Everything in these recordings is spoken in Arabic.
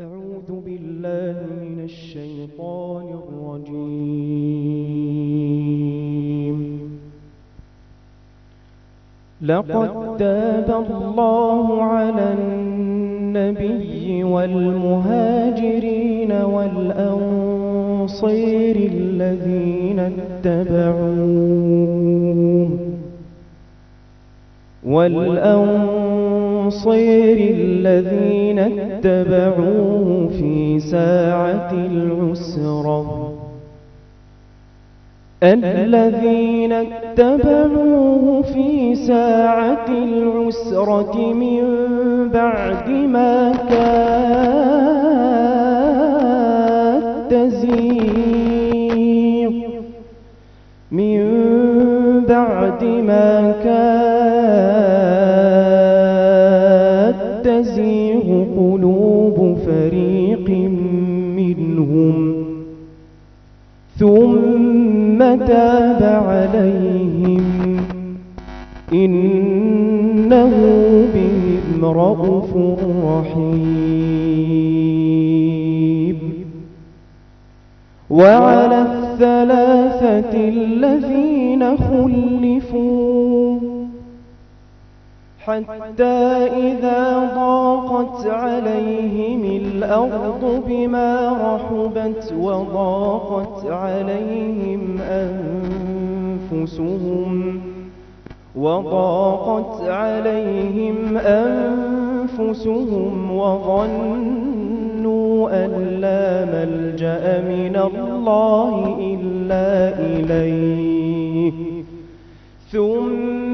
أعوذ بالله من الشيطان الرجيم. لقد تاب الله على النبي والمهاجرين والأنصير الذين اتبعوه والأنصير الذين اتبعوه في ساعة العسرة. الذين اتبعوه في ساعة العسرة من بعد ما كاد تزيغ. من بعد ما كاد تاب عليهم. إنه بهم رءوف رحيم. وعلى الثلاثة الذين خلفوا حتى إذا ضاقت عليهم الأرض بما رحبت وضاقت عليهم أنفسهم وضاقت عليهم أنفسهم وظنوا أن لا ملجأ من الله إلا إليه.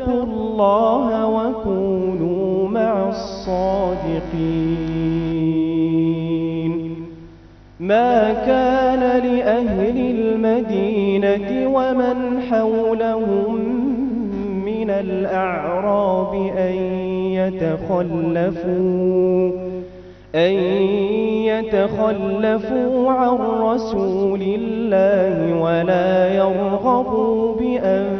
اتقوا الله وكونوا مع الصادقين. ما كان لأهل المدينة ومن حولهم من الأعراب أن يتخلفوا أن يتخلفوا عن رسول الله ولا يرغبوا بأنفسهم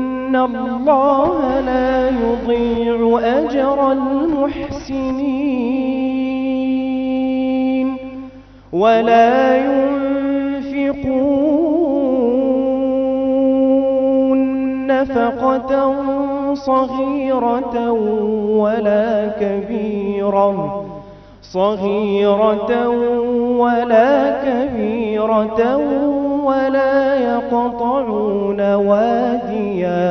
إن الله لا يضيع أجر المحسنين ولا ينفقون نفقة صغيرة ولا كبيرة صغيرة ولا كبيرة ولا يقطعون واديا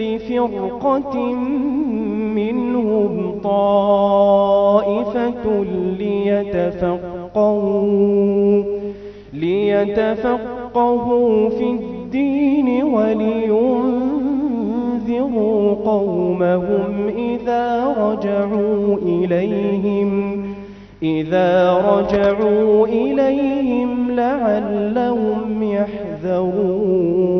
كل فرقة منهم طائفة ليتفقهوا ليتفقهوا في الدين ولينذروا قومهم إذا رجعوا إليهم إذا رجعوا إليهم لعلهم يحذرون.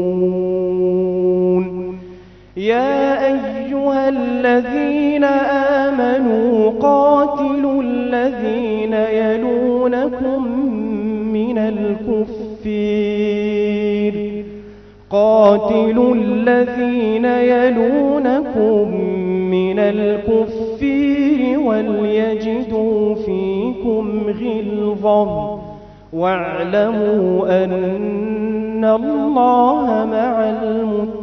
يا أيها الذين آمنوا قاتلوا الذين يلونكم من الكفير. قاتلوا الذين يلونكم من الكفير وليجدوا فيكم غلظة. واعلموا أن الله مع المتقين.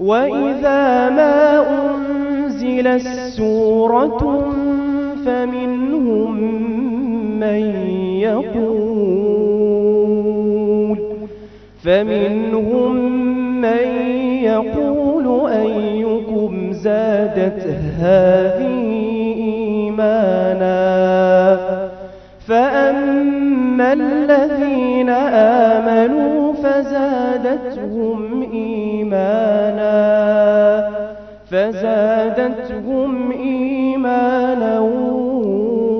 وإذا ما أنزلت سورة فمنهم من يقول فمنهم من يقول أيكم زادت هذه إيمانا؟ فأما الذين آمنوا فزادتهم إيمانا فزادتهم إيمانا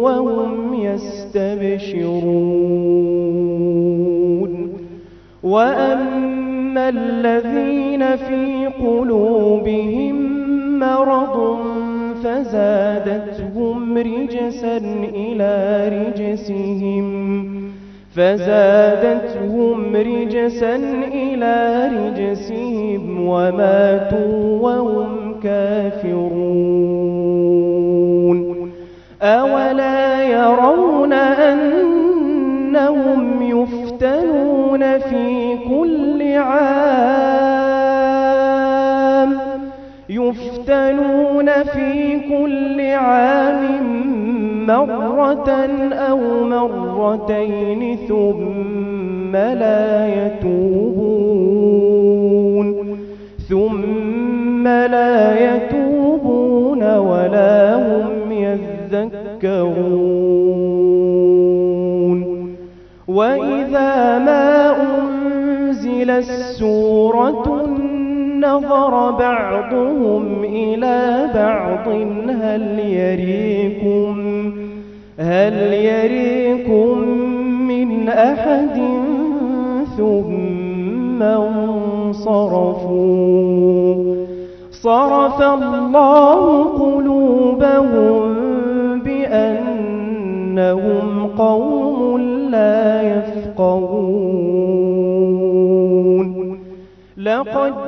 وهم يستبشرون. وأما الذين في قلوبهم مرض فزادتهم رجسا إلى رجسهم. فزادتهم رجسا إلى رجسهم وماتوا وهم كافرون. أولا يرون أنهم يفتنون في كل عام يفتنون في كل عام. مرة أو مرتين ثم لا يتوبون ثم لا يتوبون ولا هم يذكرون. وإذا ما أنزلت سورة نظر بعضهم إلى بعض. هل يريكم هل يريكم من أحد؟ ثم انصرفوا. صرف الله قلوبهم بأنهم قوم لا يفقهون. لقد